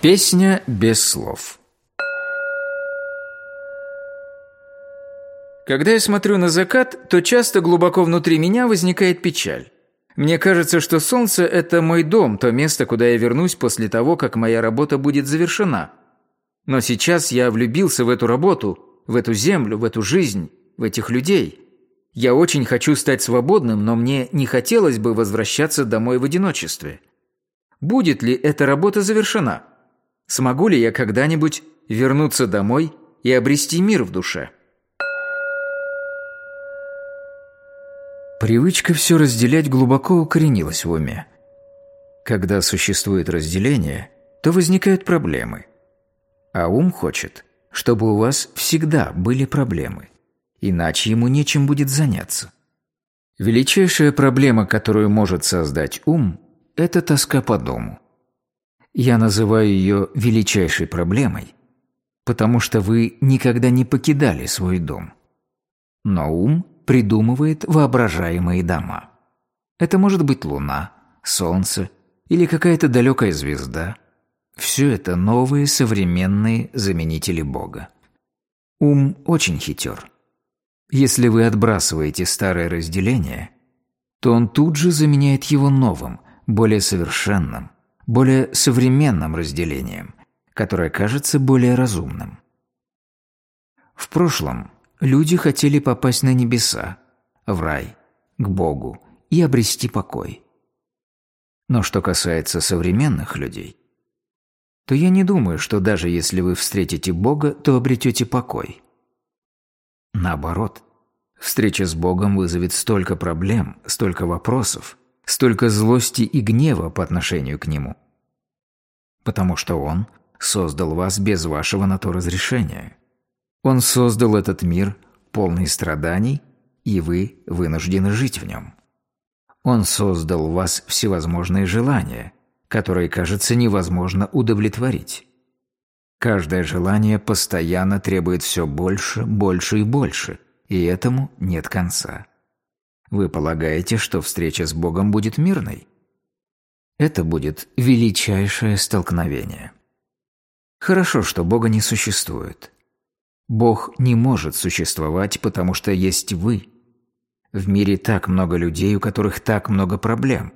Песня без слов Когда я смотрю на закат, то часто глубоко внутри меня возникает печаль. Мне кажется, что солнце – это мой дом, то место, куда я вернусь после того, как моя работа будет завершена. Но сейчас я влюбился в эту работу, в эту землю, в эту жизнь, в этих людей. Я очень хочу стать свободным, но мне не хотелось бы возвращаться домой в одиночестве. Будет ли эта работа завершена? Смогу ли я когда-нибудь вернуться домой и обрести мир в душе? Привычка все разделять глубоко укоренилась в уме. Когда существует разделение, то возникают проблемы. А ум хочет, чтобы у вас всегда были проблемы. Иначе ему нечем будет заняться. Величайшая проблема, которую может создать ум, это тоска по дому. Я называю ее величайшей проблемой, потому что вы никогда не покидали свой дом. Но ум придумывает воображаемые дома. Это может быть луна, солнце или какая-то далекая звезда. Все это новые современные заменители Бога. Ум очень хитер. Если вы отбрасываете старое разделение, то он тут же заменяет его новым, более совершенным, более современным разделением, которое кажется более разумным. В прошлом Люди хотели попасть на небеса, в рай, к Богу и обрести покой. Но что касается современных людей, то я не думаю, что даже если вы встретите Бога, то обретете покой. Наоборот, встреча с Богом вызовет столько проблем, столько вопросов, столько злости и гнева по отношению к Нему. Потому что Он создал вас без вашего на то разрешения. Он создал этот мир, полный страданий, и вы вынуждены жить в нем. Он создал в вас всевозможные желания, которые, кажется, невозможно удовлетворить. Каждое желание постоянно требует все больше, больше и больше, и этому нет конца. Вы полагаете, что встреча с Богом будет мирной? Это будет величайшее столкновение. Хорошо, что Бога не существует. Бог не может существовать, потому что есть вы. В мире так много людей, у которых так много проблем.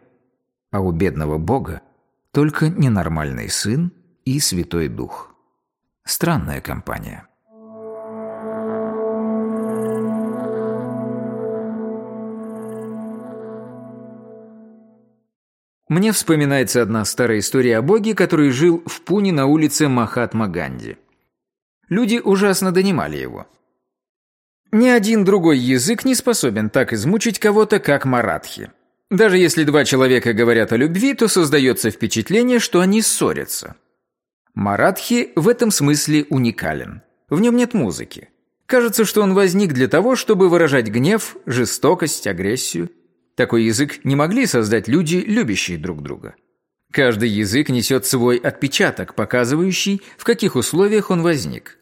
А у бедного Бога только ненормальный сын и Святой Дух. Странная компания. Мне вспоминается одна старая история о Боге, который жил в Пуне на улице Махатма Ганди. Люди ужасно донимали его. Ни один другой язык не способен так измучить кого-то, как маратхи. Даже если два человека говорят о любви, то создается впечатление, что они ссорятся. Маратхи в этом смысле уникален. В нем нет музыки. Кажется, что он возник для того, чтобы выражать гнев, жестокость, агрессию. Такой язык не могли создать люди, любящие друг друга. Каждый язык несет свой отпечаток, показывающий, в каких условиях он возник.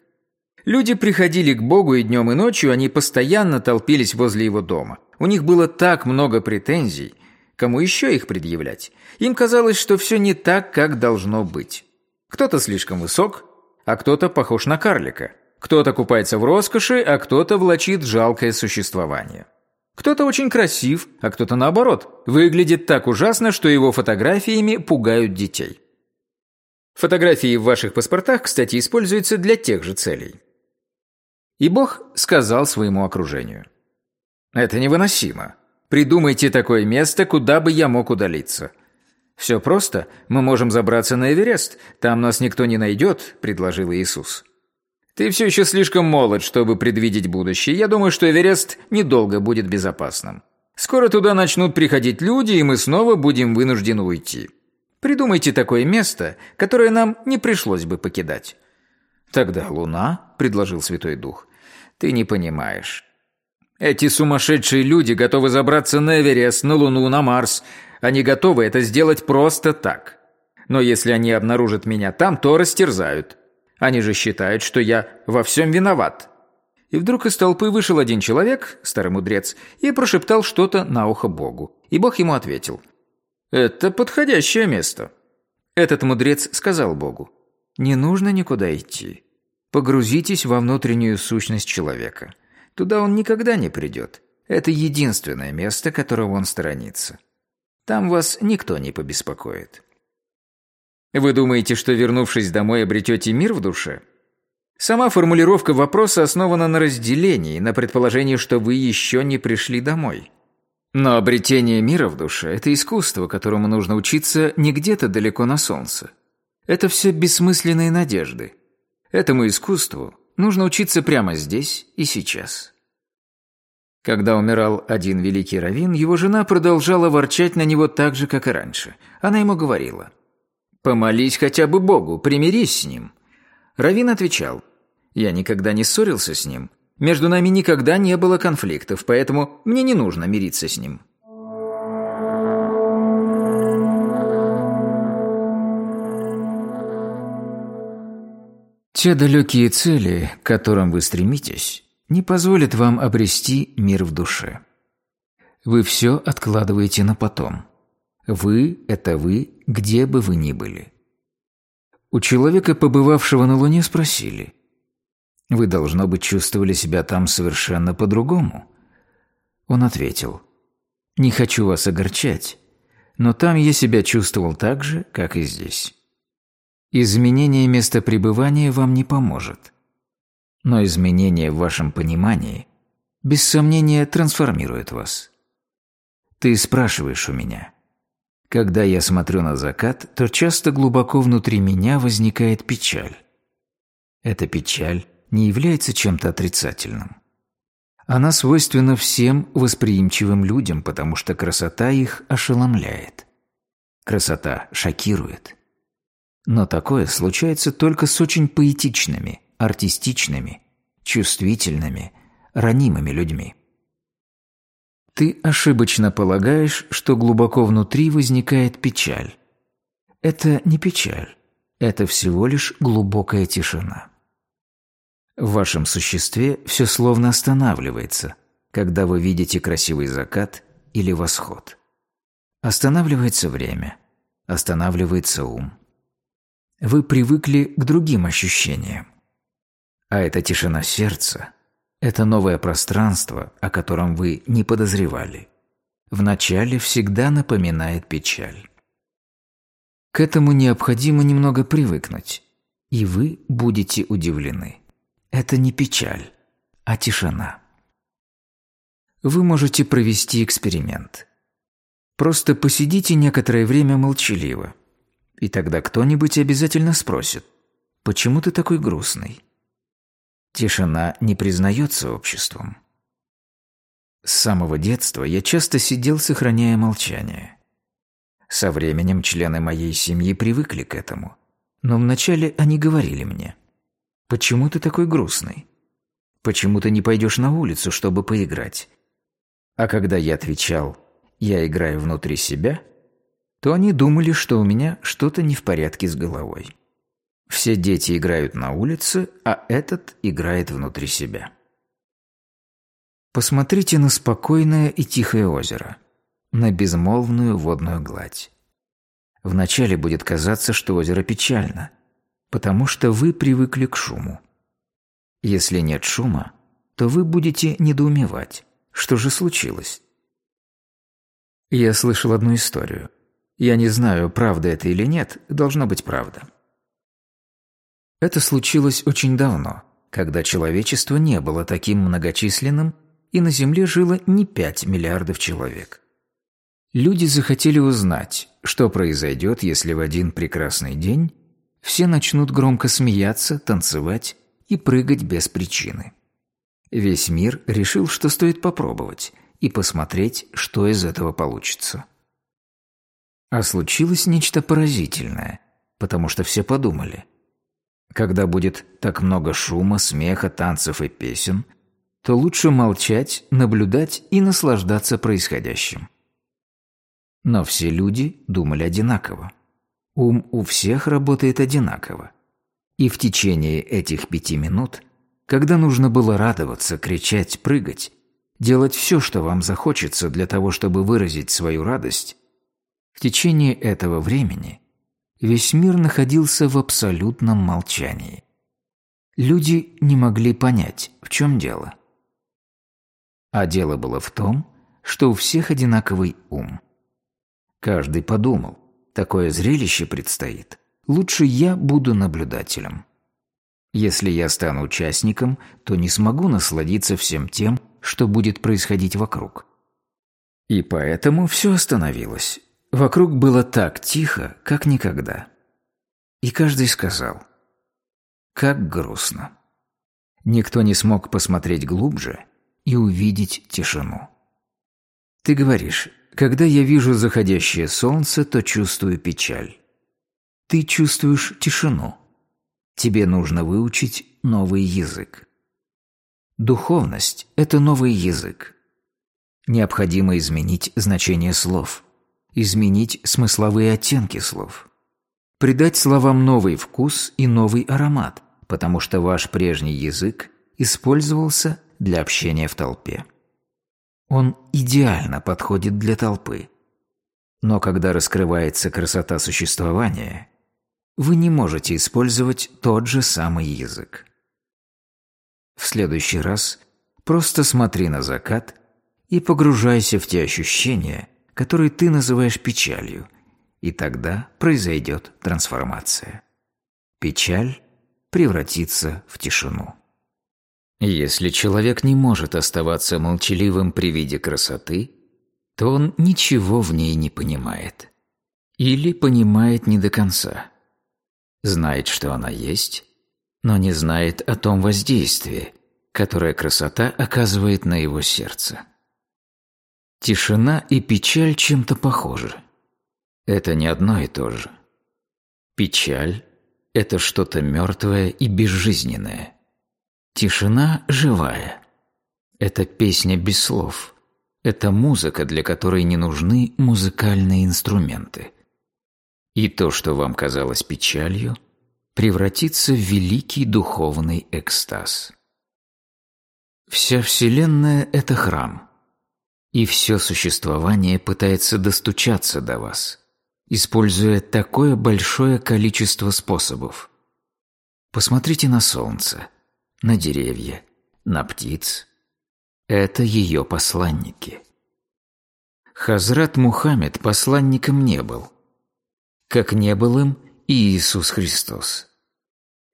Люди приходили к Богу и днем, и ночью, они постоянно толпились возле его дома. У них было так много претензий. Кому еще их предъявлять? Им казалось, что все не так, как должно быть. Кто-то слишком высок, а кто-то похож на карлика. Кто-то купается в роскоши, а кто-то влачит жалкое существование. Кто-то очень красив, а кто-то наоборот, выглядит так ужасно, что его фотографиями пугают детей. Фотографии в ваших паспортах, кстати, используются для тех же целей. И Бог сказал своему окружению. «Это невыносимо. Придумайте такое место, куда бы я мог удалиться». «Все просто. Мы можем забраться на Эверест. Там нас никто не найдет», – предложил Иисус. «Ты все еще слишком молод, чтобы предвидеть будущее. Я думаю, что Эверест недолго будет безопасным. Скоро туда начнут приходить люди, и мы снова будем вынуждены уйти. Придумайте такое место, которое нам не пришлось бы покидать». «Тогда Луна», – предложил Святой Дух. Ты не понимаешь. Эти сумасшедшие люди готовы забраться на Эверест, на Луну, на Марс. Они готовы это сделать просто так. Но если они обнаружат меня там, то растерзают. Они же считают, что я во всем виноват. И вдруг из толпы вышел один человек, старый мудрец, и прошептал что-то на ухо Богу. И Бог ему ответил. «Это подходящее место». Этот мудрец сказал Богу. Не нужно никуда идти. Погрузитесь во внутреннюю сущность человека. Туда он никогда не придет. Это единственное место, которого он сторонится. Там вас никто не побеспокоит. Вы думаете, что вернувшись домой, обретете мир в душе? Сама формулировка вопроса основана на разделении, на предположении, что вы еще не пришли домой. Но обретение мира в душе – это искусство, которому нужно учиться не где-то далеко на солнце. Это все бессмысленные надежды. Этому искусству нужно учиться прямо здесь и сейчас. Когда умирал один великий раввин, его жена продолжала ворчать на него так же, как и раньше. Она ему говорила, «Помолись хотя бы Богу, примирись с ним». Равин отвечал, «Я никогда не ссорился с ним. Между нами никогда не было конфликтов, поэтому мне не нужно мириться с ним». Те далекие цели, к которым вы стремитесь, не позволят вам обрести мир в душе. Вы все откладываете на потом. Вы – это вы, где бы вы ни были. У человека, побывавшего на Луне, спросили. «Вы, должно быть, чувствовали себя там совершенно по-другому?» Он ответил. «Не хочу вас огорчать, но там я себя чувствовал так же, как и здесь. Изменение места пребывания вам не поможет. Но изменение в вашем понимании, без сомнения, трансформирует вас. Ты спрашиваешь у меня. Когда я смотрю на закат, то часто глубоко внутри меня возникает печаль. Эта печаль не является чем-то отрицательным. Она свойственна всем восприимчивым людям, потому что красота их ошеломляет. Красота шокирует. Но такое случается только с очень поэтичными, артистичными, чувствительными, ранимыми людьми. Ты ошибочно полагаешь, что глубоко внутри возникает печаль. Это не печаль, это всего лишь глубокая тишина. В вашем существе все словно останавливается, когда вы видите красивый закат или восход. Останавливается время, останавливается ум. Вы привыкли к другим ощущениям. А эта тишина сердца – это новое пространство, о котором вы не подозревали. Вначале всегда напоминает печаль. К этому необходимо немного привыкнуть, и вы будете удивлены. Это не печаль, а тишина. Вы можете провести эксперимент. Просто посидите некоторое время молчаливо, и тогда кто-нибудь обязательно спросит, «Почему ты такой грустный?» Тишина не признается обществом. С самого детства я часто сидел, сохраняя молчание. Со временем члены моей семьи привыкли к этому, но вначале они говорили мне, «Почему ты такой грустный? Почему ты не пойдешь на улицу, чтобы поиграть?» А когда я отвечал, «Я играю внутри себя», то они думали, что у меня что-то не в порядке с головой. Все дети играют на улице, а этот играет внутри себя. Посмотрите на спокойное и тихое озеро, на безмолвную водную гладь. Вначале будет казаться, что озеро печально, потому что вы привыкли к шуму. Если нет шума, то вы будете недоумевать, что же случилось. Я слышал одну историю. Я не знаю, правда это или нет, должно быть правда. Это случилось очень давно, когда человечество не было таким многочисленным, и на Земле жило не 5 миллиардов человек. Люди захотели узнать, что произойдет, если в один прекрасный день все начнут громко смеяться, танцевать и прыгать без причины. Весь мир решил, что стоит попробовать и посмотреть, что из этого получится. А случилось нечто поразительное, потому что все подумали – когда будет так много шума, смеха, танцев и песен, то лучше молчать, наблюдать и наслаждаться происходящим. Но все люди думали одинаково. Ум у всех работает одинаково. И в течение этих пяти минут, когда нужно было радоваться, кричать, прыгать, делать все, что вам захочется для того, чтобы выразить свою радость, в течение этого времени весь мир находился в абсолютном молчании. Люди не могли понять, в чем дело. А дело было в том, что у всех одинаковый ум. Каждый подумал, такое зрелище предстоит, лучше я буду наблюдателем. Если я стану участником, то не смогу насладиться всем тем, что будет происходить вокруг. И поэтому все остановилось. Вокруг было так тихо, как никогда. И каждый сказал, как грустно. Никто не смог посмотреть глубже и увидеть тишину. Ты говоришь, когда я вижу заходящее солнце, то чувствую печаль. Ты чувствуешь тишину. Тебе нужно выучить новый язык. Духовность – это новый язык. Необходимо изменить значение слов, изменить смысловые оттенки слов, придать словам новый вкус и новый аромат, потому что ваш прежний язык использовался для общения в толпе. Он идеально подходит для толпы. Но когда раскрывается красота существования, вы не можете использовать тот же самый язык. В следующий раз просто смотри на закат и погружайся в те ощущения, которые ты называешь печалью, и тогда произойдет трансформация. Печаль превратится в тишину. Если человек не может оставаться молчаливым при виде красоты, то он ничего в ней не понимает. Или понимает не до конца. Знает, что она есть, но не знает о том воздействии, которое красота оказывает на его сердце. Тишина и печаль чем-то похожи. Это не одно и то же. Печаль – это что-то мертвое и безжизненное. Тишина живая. Это песня без слов. Это музыка, для которой не нужны музыкальные инструменты. И то, что вам казалось печалью – превратиться в великий духовный экстаз. Вся Вселенная – это храм, и все существование пытается достучаться до вас, используя такое большое количество способов. Посмотрите на солнце, на деревья, на птиц. Это ее посланники. Хазрат Мухаммед посланником не был. Как не был им – Иисус Христос.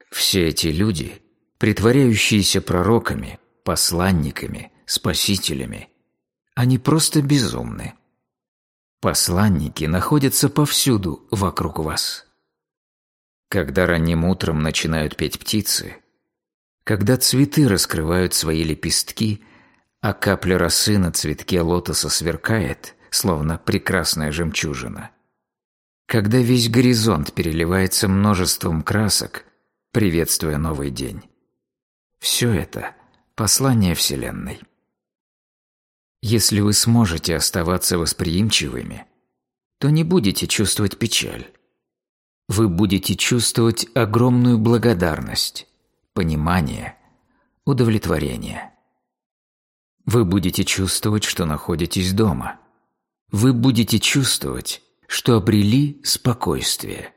Все эти люди, притворяющиеся пророками, посланниками, спасителями, они просто безумны. Посланники находятся повсюду вокруг вас. Когда ранним утром начинают петь птицы, когда цветы раскрывают свои лепестки, а капля росы на цветке лотоса сверкает, словно прекрасная жемчужина – когда весь горизонт переливается множеством красок, приветствуя новый день. Все это – послание Вселенной. Если вы сможете оставаться восприимчивыми, то не будете чувствовать печаль. Вы будете чувствовать огромную благодарность, понимание, удовлетворение. Вы будете чувствовать, что находитесь дома. Вы будете чувствовать, что обрели спокойствие.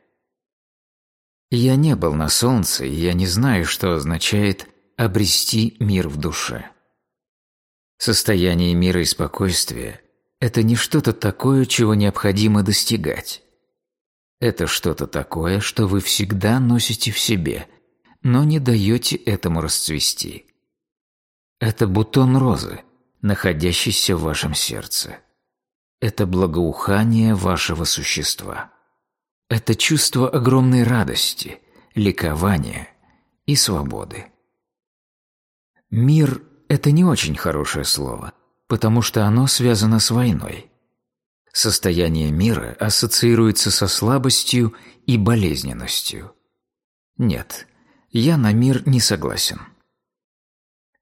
Я не был на солнце, и я не знаю, что означает обрести мир в душе. Состояние мира и спокойствия – это не что-то такое, чего необходимо достигать. Это что-то такое, что вы всегда носите в себе, но не даете этому расцвести. Это бутон розы, находящийся в вашем сердце это благоухание вашего существа. Это чувство огромной радости, ликования и свободы. Мир – это не очень хорошее слово, потому что оно связано с войной. Состояние мира ассоциируется со слабостью и болезненностью. Нет, я на мир не согласен.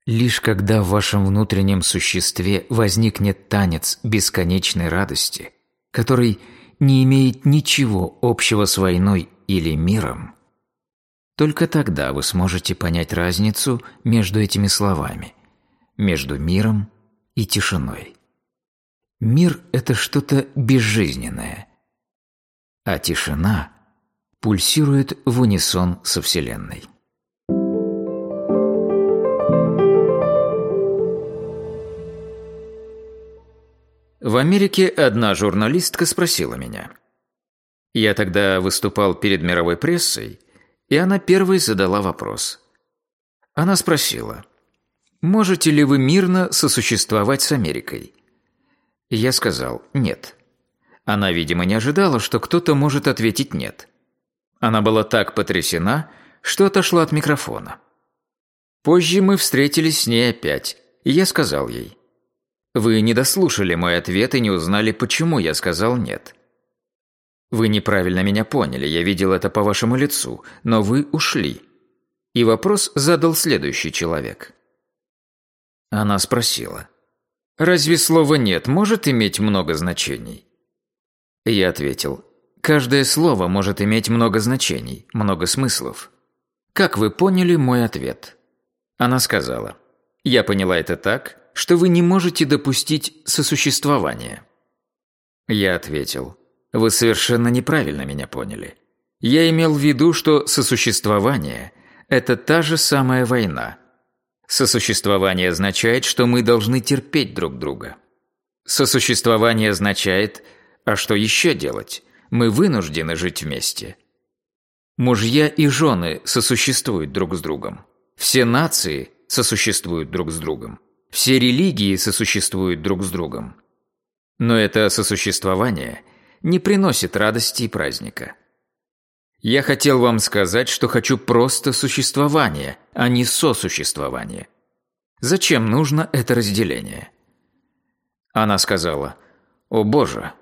Лишь когда в вашем внутреннем существе возникнет танец бесконечной радости, который не имеет ничего общего с войной или миром, только тогда вы сможете понять разницу между этими словами, между миром и тишиной. Мир – это что-то безжизненное, а тишина пульсирует в унисон со Вселенной. В Америке одна журналистка спросила меня. Я тогда выступал перед мировой прессой, и она первой задала вопрос. Она спросила, «Можете ли вы мирно сосуществовать с Америкой?» Я сказал «нет». Она, видимо, не ожидала, что кто-то может ответить «нет». Она была так потрясена, что отошла от микрофона. Позже мы встретились с ней опять, и я сказал ей «Вы не дослушали мой ответ и не узнали, почему я сказал «нет». Вы неправильно меня поняли, я видел это по вашему лицу, но вы ушли. И вопрос задал следующий человек. Она спросила. «Разве слово «нет» может иметь много значений?» Я ответил. «Каждое слово может иметь много значений, много смыслов. Как вы поняли мой ответ?» Она сказала. «Я поняла это так, что вы не можете допустить сосуществования». Я ответил. Вы совершенно неправильно меня поняли. Я имел в виду, что сосуществование – это та же самая война. Сосуществование означает, что мы должны терпеть друг друга. Сосуществование означает, а что еще делать? Мы вынуждены жить вместе. Мужья и жены сосуществуют друг с другом. Все нации сосуществуют друг с другом. Все религии сосуществуют друг с другом. Но это сосуществование – не приносит радости и праздника. Я хотел вам сказать, что хочу просто существования, а не сосуществования. Зачем нужно это разделение? Она сказала, «О Боже,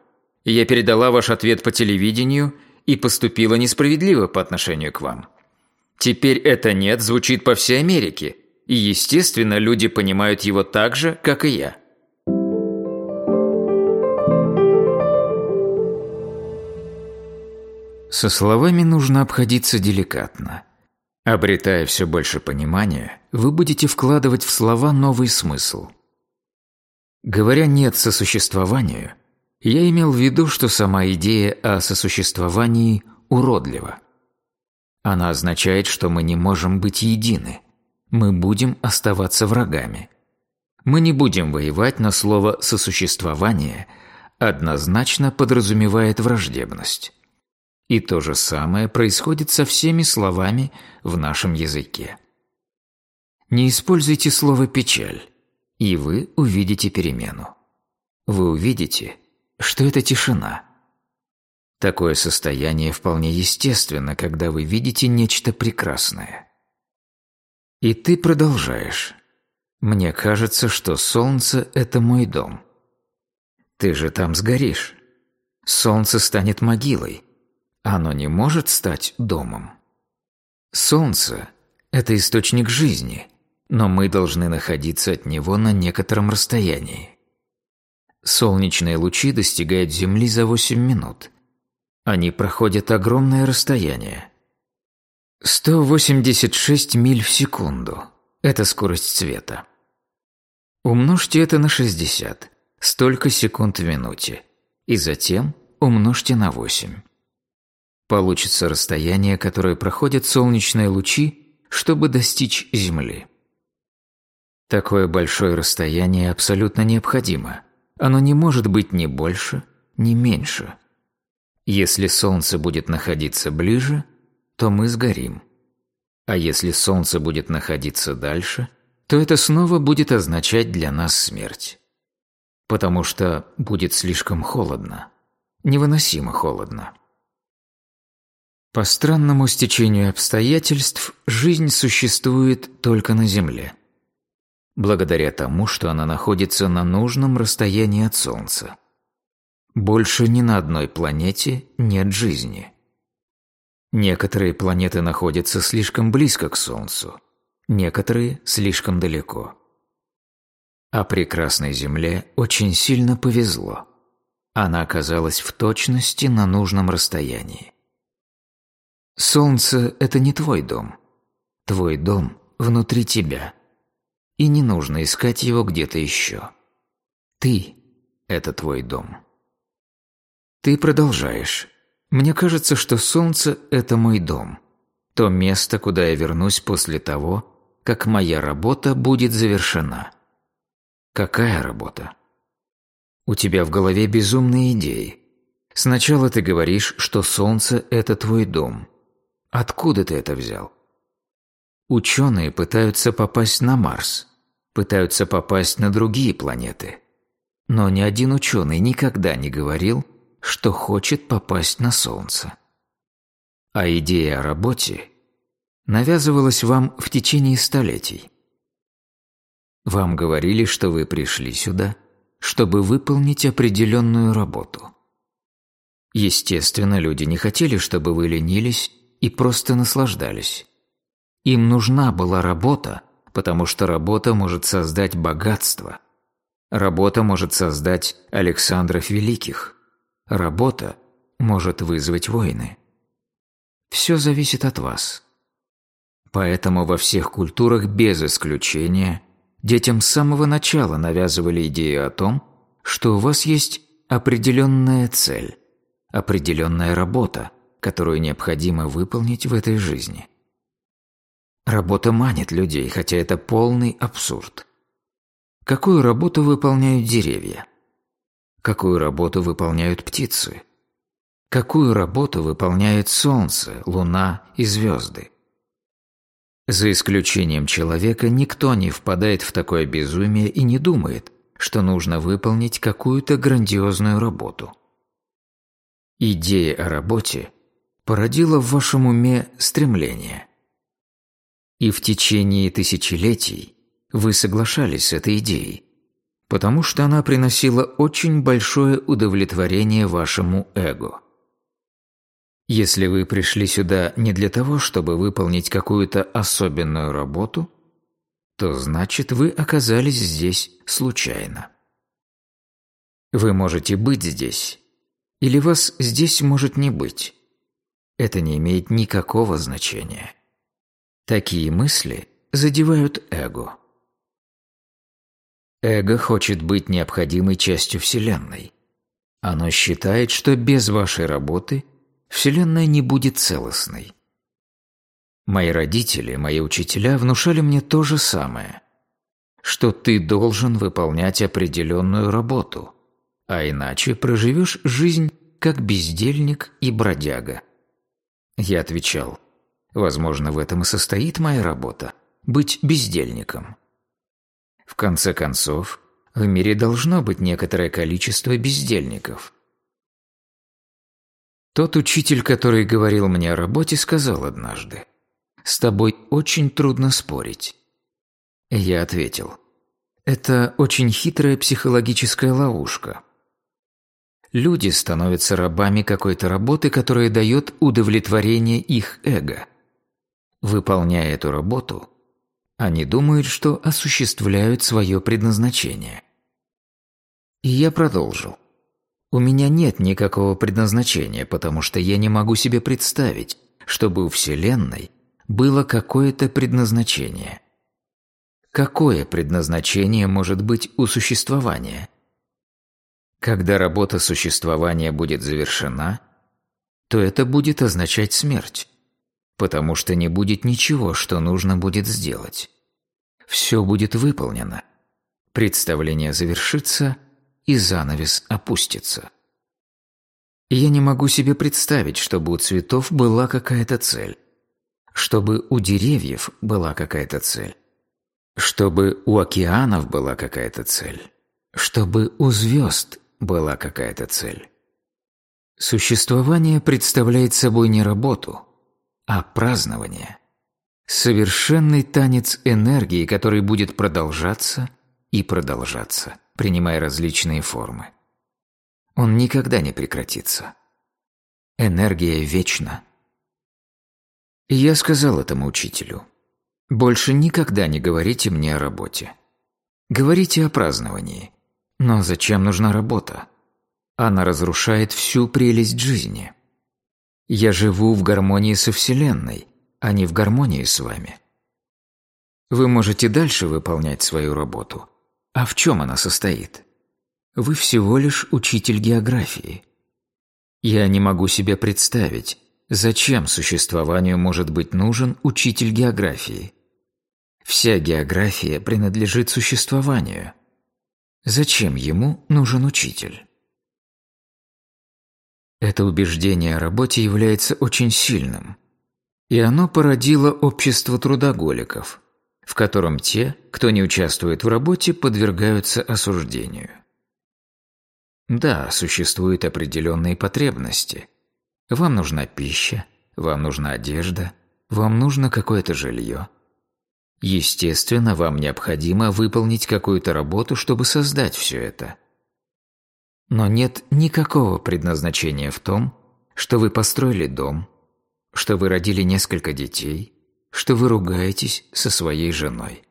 я передала ваш ответ по телевидению и поступила несправедливо по отношению к вам. Теперь это «нет» звучит по всей Америке, и, естественно, люди понимают его так же, как и я». Со словами нужно обходиться деликатно. Обретая все больше понимания, вы будете вкладывать в слова новый смысл. Говоря «нет» сосуществованию, я имел в виду, что сама идея о сосуществовании уродлива. Она означает, что мы не можем быть едины. Мы будем оставаться врагами. Мы не будем воевать, но слово «сосуществование» однозначно подразумевает враждебность. И то же самое происходит со всеми словами в нашем языке. Не используйте слово «печаль», и вы увидите перемену. Вы увидите, что это тишина. Такое состояние вполне естественно, когда вы видите нечто прекрасное. И ты продолжаешь. Мне кажется, что солнце – это мой дом. Ты же там сгоришь. Солнце станет могилой. Оно не может стать домом. Солнце – это источник жизни, но мы должны находиться от него на некотором расстоянии. Солнечные лучи достигают Земли за 8 минут. Они проходят огромное расстояние. 186 миль в секунду – это скорость света. Умножьте это на 60, столько секунд в минуте, и затем умножьте на 8. Получится расстояние, которое проходят солнечные лучи, чтобы достичь Земли. Такое большое расстояние абсолютно необходимо. Оно не может быть ни больше, ни меньше. Если Солнце будет находиться ближе, то мы сгорим. А если Солнце будет находиться дальше, то это снова будет означать для нас смерть. Потому что будет слишком холодно. Невыносимо холодно. По странному стечению обстоятельств, жизнь существует только на Земле. Благодаря тому, что она находится на нужном расстоянии от Солнца. Больше ни на одной планете нет жизни. Некоторые планеты находятся слишком близко к Солнцу, некоторые слишком далеко. А прекрасной Земле очень сильно повезло. Она оказалась в точности на нужном расстоянии. Солнце – это не твой дом. Твой дом внутри тебя. И не нужно искать его где-то еще. Ты – это твой дом. Ты продолжаешь. Мне кажется, что Солнце – это мой дом, то место, куда я вернусь после того, как моя работа будет завершена. Какая работа? У тебя в голове безумные идеи. Сначала ты говоришь, что Солнце – это твой дом. Откуда ты это взял? Ученые пытаются попасть на Марс, пытаются попасть на другие планеты. Но ни один ученый никогда не говорил, что хочет попасть на Солнце. А идея о работе навязывалась вам в течение столетий. Вам говорили, что вы пришли сюда, чтобы выполнить определенную работу. Естественно, люди не хотели, чтобы вы ленились и просто наслаждались. Им нужна была работа, потому что работа может создать богатство. Работа может создать Александров Великих. Работа может вызвать войны. Все зависит от вас. Поэтому во всех культурах без исключения детям с самого начала навязывали идею о том, что у вас есть определенная цель, определенная работа, которую необходимо выполнить в этой жизни. Работа манит людей, хотя это полный абсурд. Какую работу выполняют деревья? Какую работу выполняют птицы? Какую работу выполняет Солнце, Луна и звезды? За исключением человека никто не впадает в такое безумие и не думает, что нужно выполнить какую-то грандиозную работу. Идея о работе породила в вашем уме стремление. И в течение тысячелетий вы соглашались с этой идеей, потому что она приносила очень большое удовлетворение вашему эго. Если вы пришли сюда не для того, чтобы выполнить какую-то особенную работу, то значит вы оказались здесь случайно. Вы можете быть здесь, или вас здесь может не быть. Это не имеет никакого значения. Такие мысли задевают эго. Эго хочет быть необходимой частью Вселенной. Оно считает, что без вашей работы Вселенная не будет целостной. Мои родители, мои учителя внушали мне то же самое, что ты должен выполнять определенную работу, а иначе проживешь жизнь как бездельник и бродяга. Я отвечал, возможно, в этом и состоит моя работа – быть бездельником. В конце концов, в мире должно быть некоторое количество бездельников. Тот учитель, который говорил мне о работе, сказал однажды, «С тобой очень трудно спорить». Я ответил, «Это очень хитрая психологическая ловушка. Люди становятся рабами какой-то работы, которая дает удовлетворение их эго. Выполняя эту работу, они думают, что осуществляют свое предназначение. И я продолжил. У меня нет никакого предназначения, потому что я не могу себе представить, чтобы у Вселенной было какое-то предназначение. Какое предназначение может быть у существования? Когда работа существования будет завершена, то это будет означать смерть потому что не будет ничего, что нужно будет сделать. Все будет выполнено. Представление завершится, и занавес опустится. Я не могу себе представить, чтобы у цветов была какая-то цель, чтобы у деревьев была какая-то цель, чтобы у океанов была какая-то цель, чтобы у звезд была какая-то цель. Существование представляет собой не работу, а празднование. Совершенный танец энергии, который будет продолжаться и продолжаться, принимая различные формы. Он никогда не прекратится. Энергия вечна. Я сказал этому учителю, «Больше никогда не говорите мне о работе. Говорите о праздновании. Но зачем нужна работа? Она разрушает всю прелесть жизни». Я живу в гармонии со Вселенной, а не в гармонии с вами. Вы можете дальше выполнять свою работу. А в чем она состоит? Вы всего лишь учитель географии. Я не могу себе представить, зачем существованию может быть нужен учитель географии. Вся география принадлежит существованию. Зачем ему нужен учитель? Это убеждение о работе является очень сильным, и оно породило общество трудоголиков, в котором те, кто не участвует в работе, подвергаются осуждению. Да, существуют определенные потребности. Вам нужна пища, вам нужна одежда, вам нужно какое-то жилье. Естественно, вам необходимо выполнить какую-то работу, чтобы создать все это. Но нет никакого предназначения в том, что вы построили дом, что вы родили несколько детей, что вы ругаетесь со своей женой.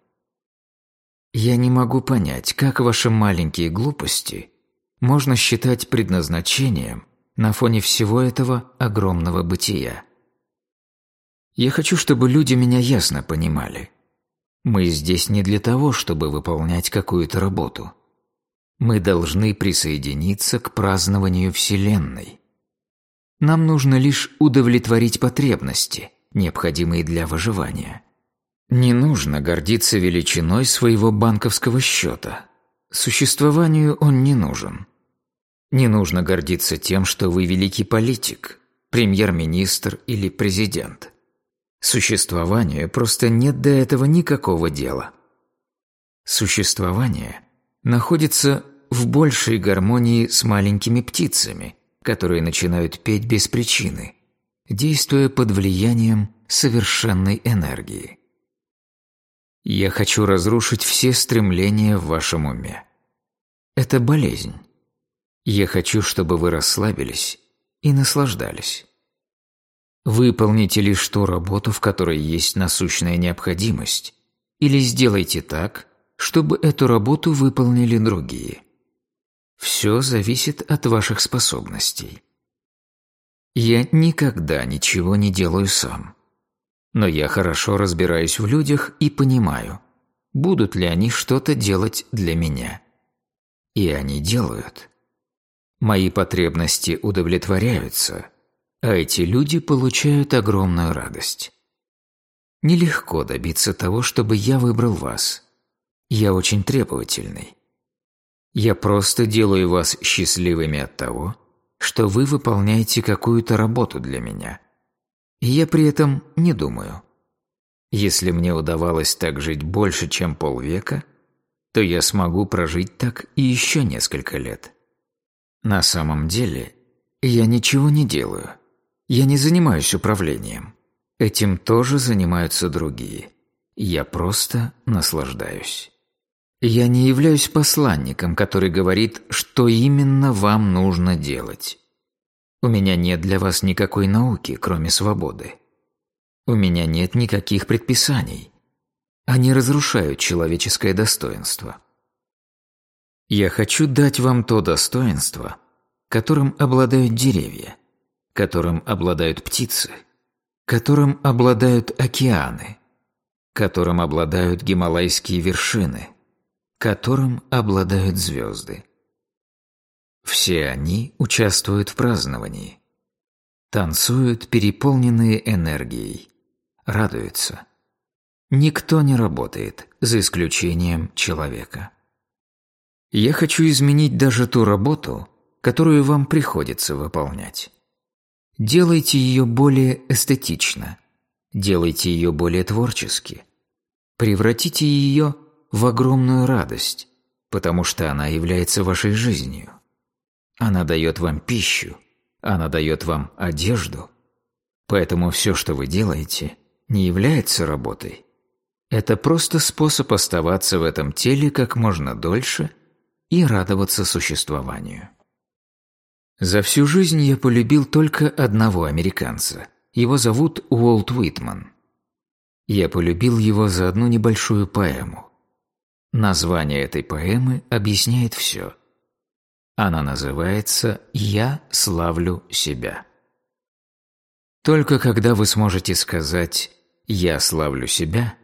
Я не могу понять, как ваши маленькие глупости можно считать предназначением на фоне всего этого огромного бытия. Я хочу, чтобы люди меня ясно понимали. Мы здесь не для того, чтобы выполнять какую-то работу. Мы должны присоединиться к празднованию Вселенной. Нам нужно лишь удовлетворить потребности, необходимые для выживания. Не нужно гордиться величиной своего банковского счета. Существованию он не нужен. Не нужно гордиться тем, что вы великий политик, премьер-министр или президент. Существованию просто нет до этого никакого дела. Существование находится в большей гармонии с маленькими птицами, которые начинают петь без причины, действуя под влиянием совершенной энергии. Я хочу разрушить все стремления в вашем уме. Это болезнь. Я хочу, чтобы вы расслабились и наслаждались. Выполните лишь ту работу, в которой есть насущная необходимость, или сделайте так, чтобы эту работу выполнили другие. Все зависит от ваших способностей. Я никогда ничего не делаю сам. Но я хорошо разбираюсь в людях и понимаю, будут ли они что-то делать для меня. И они делают. Мои потребности удовлетворяются, а эти люди получают огромную радость. Нелегко добиться того, чтобы я выбрал вас. Я очень требовательный. Я просто делаю вас счастливыми от того, что вы выполняете какую-то работу для меня. И я при этом не думаю. Если мне удавалось так жить больше, чем полвека, то я смогу прожить так и еще несколько лет. На самом деле, я ничего не делаю. Я не занимаюсь управлением. Этим тоже занимаются другие. Я просто наслаждаюсь. Я не являюсь посланником, который говорит, что именно вам нужно делать. У меня нет для вас никакой науки, кроме свободы. У меня нет никаких предписаний. Они разрушают человеческое достоинство. Я хочу дать вам то достоинство, которым обладают деревья, которым обладают птицы, которым обладают океаны, которым обладают гималайские вершины – которым обладают звезды. Все они участвуют в праздновании, танцуют, переполненные энергией, радуются. Никто не работает, за исключением человека. Я хочу изменить даже ту работу, которую вам приходится выполнять. Делайте ее более эстетично, делайте ее более творчески, превратите ее в огромную радость, потому что она является вашей жизнью. Она дает вам пищу, она дает вам одежду. Поэтому все, что вы делаете, не является работой. Это просто способ оставаться в этом теле как можно дольше и радоваться существованию. За всю жизнь я полюбил только одного американца. Его зовут Уолт Уитман. Я полюбил его за одну небольшую поэму. Название этой поэмы объясняет все. Она называется «Я славлю себя». Только когда вы сможете сказать «Я славлю себя»,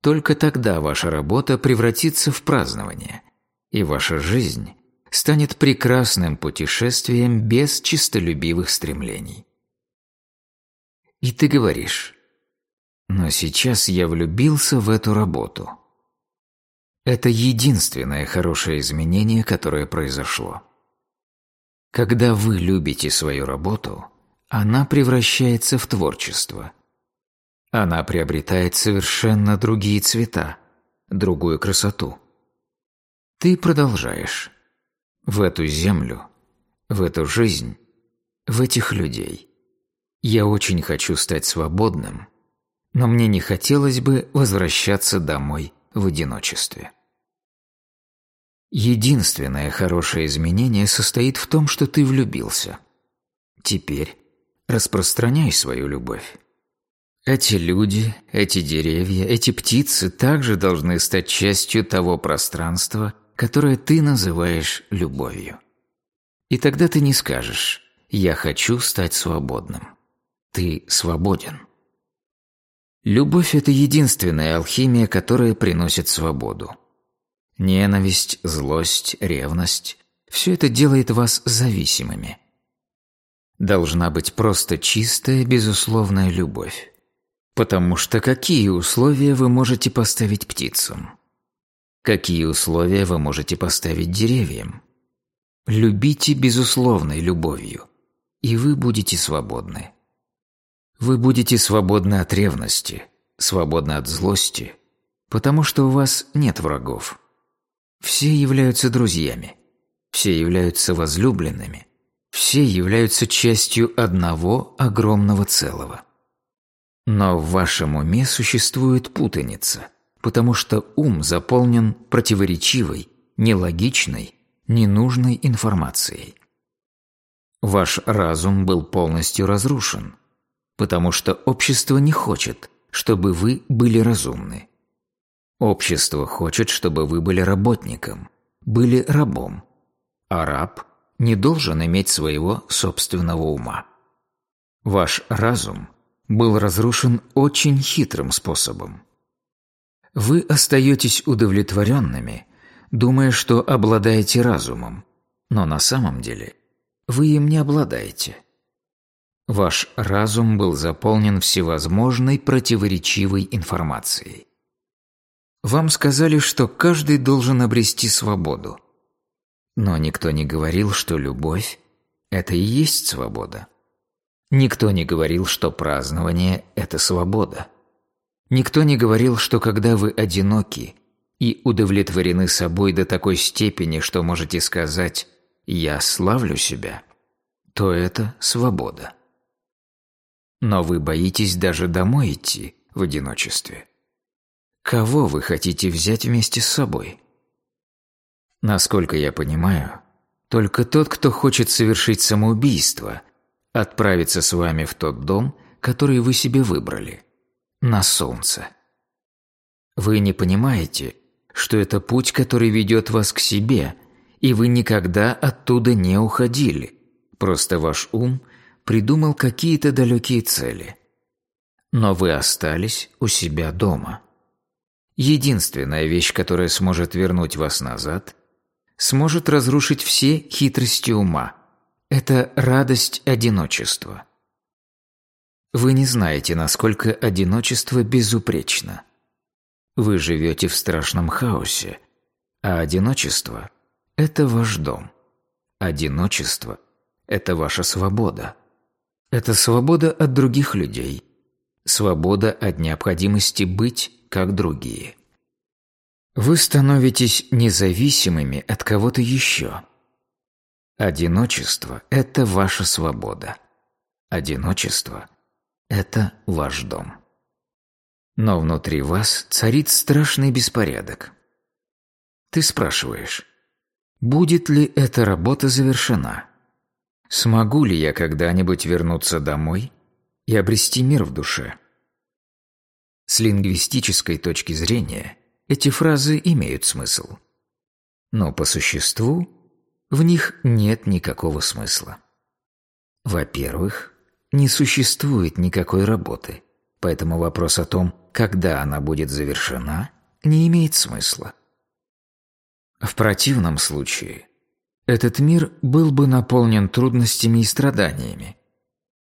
только тогда ваша работа превратится в празднование, и ваша жизнь станет прекрасным путешествием без чистолюбивых стремлений. И ты говоришь, но сейчас я влюбился в эту работу. Это единственное хорошее изменение, которое произошло. Когда вы любите свою работу, она превращается в творчество. Она приобретает совершенно другие цвета, другую красоту. Ты продолжаешь. В эту землю, в эту жизнь, в этих людей. Я очень хочу стать свободным, но мне не хотелось бы возвращаться домой в одиночестве. Единственное хорошее изменение состоит в том, что ты влюбился. Теперь распространяй свою любовь. Эти люди, эти деревья, эти птицы также должны стать частью того пространства, которое ты называешь любовью. И тогда ты не скажешь «я хочу стать свободным». Ты свободен. Любовь – это единственная алхимия, которая приносит свободу. Ненависть, злость, ревность – все это делает вас зависимыми. Должна быть просто чистая, безусловная любовь. Потому что какие условия вы можете поставить птицам? Какие условия вы можете поставить деревьям? Любите безусловной любовью, и вы будете свободны. Вы будете свободны от ревности, свободны от злости, потому что у вас нет врагов. Все являются друзьями, все являются возлюбленными, все являются частью одного огромного целого. Но в вашем уме существует путаница – потому что ум заполнен противоречивой, нелогичной, ненужной информацией. Ваш разум был полностью разрушен, потому что общество не хочет, чтобы вы были разумны. Общество хочет, чтобы вы были работником, были рабом, а раб не должен иметь своего собственного ума. Ваш разум был разрушен очень хитрым способом. Вы остаетесь удовлетворенными, думая, что обладаете разумом, но на самом деле вы им не обладаете. Ваш разум был заполнен всевозможной противоречивой информацией. Вам сказали, что каждый должен обрести свободу. Но никто не говорил, что любовь – это и есть свобода. Никто не говорил, что празднование – это свобода. Никто не говорил, что когда вы одиноки и удовлетворены собой до такой степени, что можете сказать «я славлю себя», то это свобода. Но вы боитесь даже домой идти в одиночестве. Кого вы хотите взять вместе с собой? Насколько я понимаю, только тот, кто хочет совершить самоубийство, отправится с вами в тот дом, который вы себе выбрали на солнце. Вы не понимаете, что это путь, который ведет вас к себе, и вы никогда оттуда не уходили. Просто ваш ум придумал какие-то далекие цели. Но вы остались у себя дома. Единственная вещь, которая сможет вернуть вас назад, сможет разрушить все хитрости ума – это радость одиночества. Вы не знаете, насколько одиночество безупречно. Вы живете в страшном хаосе, а одиночество – это ваш дом. Одиночество – это ваша свобода. Это свобода от других людей, свобода от необходимости быть как другие. Вы становитесь независимыми от кого-то еще. Одиночество – это ваша свобода. Одиночество это ваш дом. Но внутри вас царит страшный беспорядок. Ты спрашиваешь, будет ли эта работа завершена? Смогу ли я когда-нибудь вернуться домой и обрести мир в душе? С лингвистической точки зрения эти фразы имеют смысл. Но по существу в них нет никакого смысла. Во-первых, не существует никакой работы, поэтому вопрос о том, когда она будет завершена, не имеет смысла. В противном случае этот мир был бы наполнен трудностями и страданиями,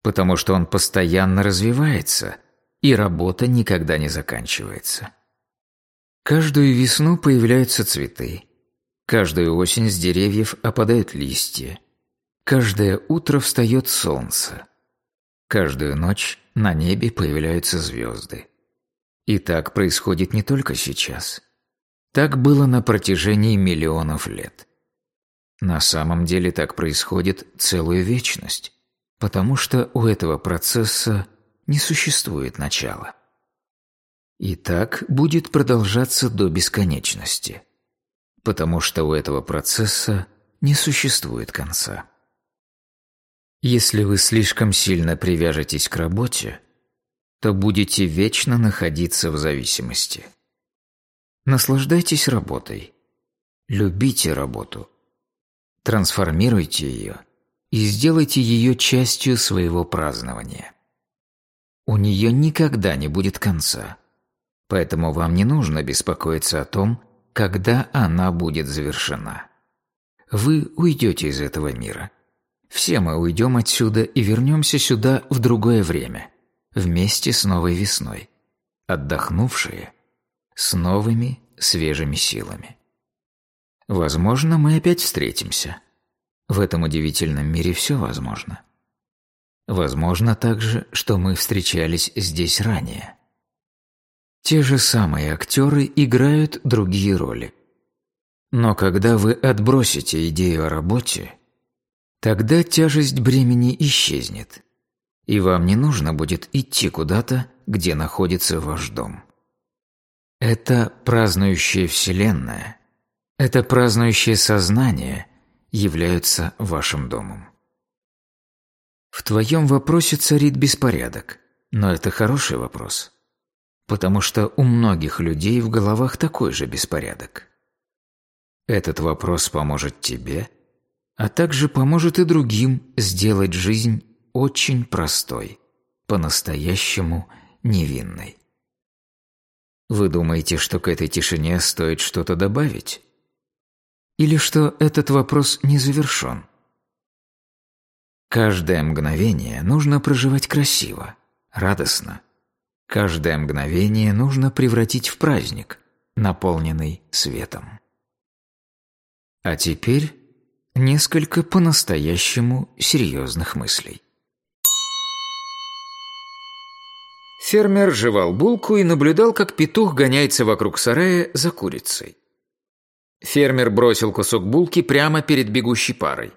потому что он постоянно развивается, и работа никогда не заканчивается. Каждую весну появляются цветы, каждую осень с деревьев опадают листья, каждое утро встает солнце, каждую ночь на небе появляются звезды. И так происходит не только сейчас. Так было на протяжении миллионов лет. На самом деле так происходит целую вечность, потому что у этого процесса не существует начала. И так будет продолжаться до бесконечности, потому что у этого процесса не существует конца. Если вы слишком сильно привяжетесь к работе, то будете вечно находиться в зависимости. Наслаждайтесь работой. Любите работу. Трансформируйте ее и сделайте ее частью своего празднования. У нее никогда не будет конца, поэтому вам не нужно беспокоиться о том, когда она будет завершена. Вы уйдете из этого мира. Все мы уйдем отсюда и вернемся сюда в другое время, вместе с новой весной, отдохнувшие, с новыми свежими силами. Возможно, мы опять встретимся. В этом удивительном мире все возможно. Возможно также, что мы встречались здесь ранее. Те же самые актеры играют другие роли. Но когда вы отбросите идею о работе, тогда тяжесть бремени исчезнет, и вам не нужно будет идти куда-то, где находится ваш дом. Это празднующая Вселенная, это празднующее сознание являются вашим домом. В твоем вопросе царит беспорядок, но это хороший вопрос, потому что у многих людей в головах такой же беспорядок. Этот вопрос поможет тебе, а также поможет и другим сделать жизнь очень простой, по-настоящему невинной. Вы думаете, что к этой тишине стоит что-то добавить? Или что этот вопрос не завершен? Каждое мгновение нужно проживать красиво, радостно. Каждое мгновение нужно превратить в праздник, наполненный светом. А теперь несколько по-настоящему серьезных мыслей. Фермер жевал булку и наблюдал, как петух гоняется вокруг сарая за курицей. Фермер бросил кусок булки прямо перед бегущей парой.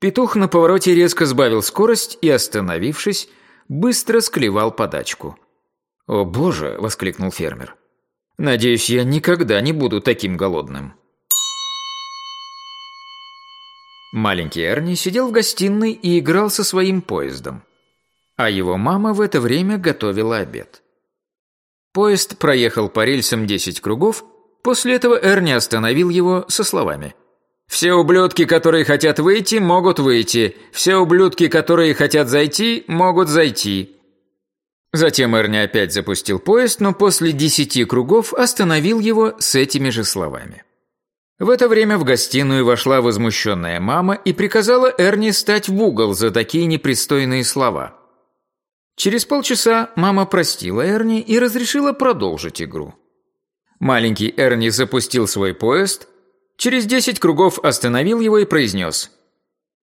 Петух на повороте резко сбавил скорость и, остановившись, быстро склевал подачку. «О боже!» – воскликнул фермер. «Надеюсь, я никогда не буду таким голодным». Маленький Эрни сидел в гостиной и играл со своим поездом а его мама в это время готовила обед. Поезд проехал по рельсам 10 кругов, после этого Эрни остановил его со словами «Все ублюдки, которые хотят выйти, могут выйти, все ублюдки, которые хотят зайти, могут зайти». Затем Эрни опять запустил поезд, но после десяти кругов остановил его с этими же словами. В это время в гостиную вошла возмущенная мама и приказала Эрни стать в угол за такие непристойные слова. Через полчаса мама простила Эрни и разрешила продолжить игру. Маленький Эрни запустил свой поезд, через десять кругов остановил его и произнес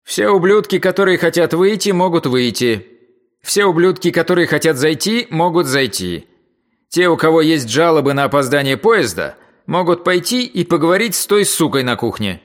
«Все ублюдки, которые хотят выйти, могут выйти. Все ублюдки, которые хотят зайти, могут зайти. Те, у кого есть жалобы на опоздание поезда, могут пойти и поговорить с той сукой на кухне».